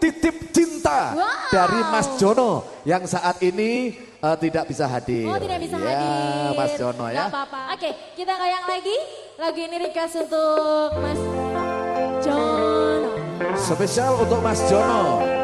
Titip Cinta Wow. dari Mas Jono yang saat ini eh, tidak bisa hadir. Oh tidak bisa ya, hadir. Mas Jono ya. Apa-apa. Oke kita goyang lagi. Lagu ini request untuk Mas Jono. Spesial untuk Mas Jono.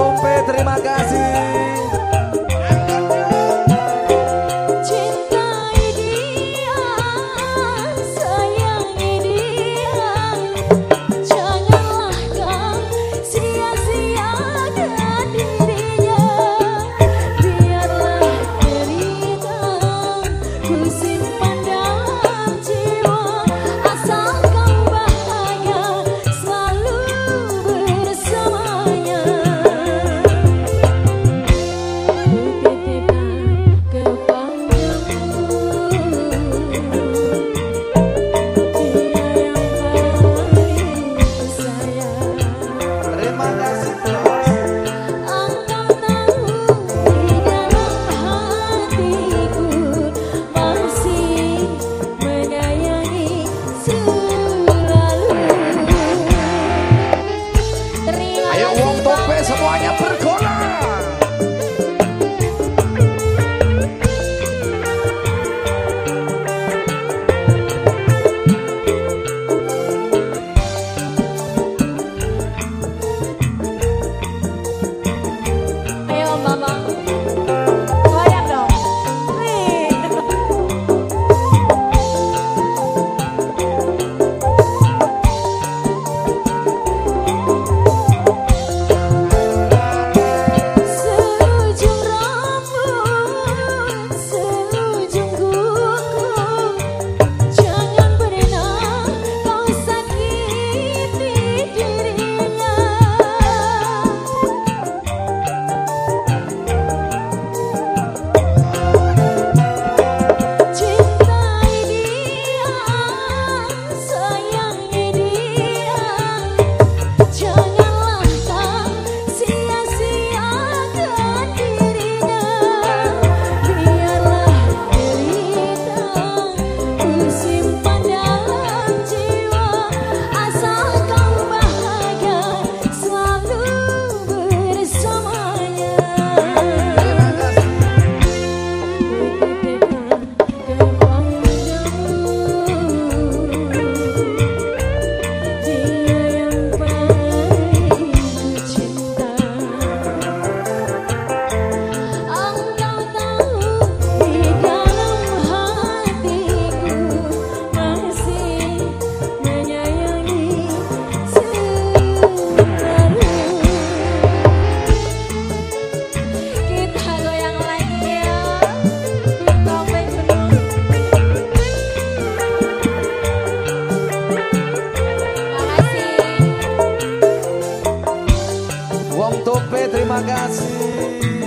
Tompe terima kasih. Terima kasih.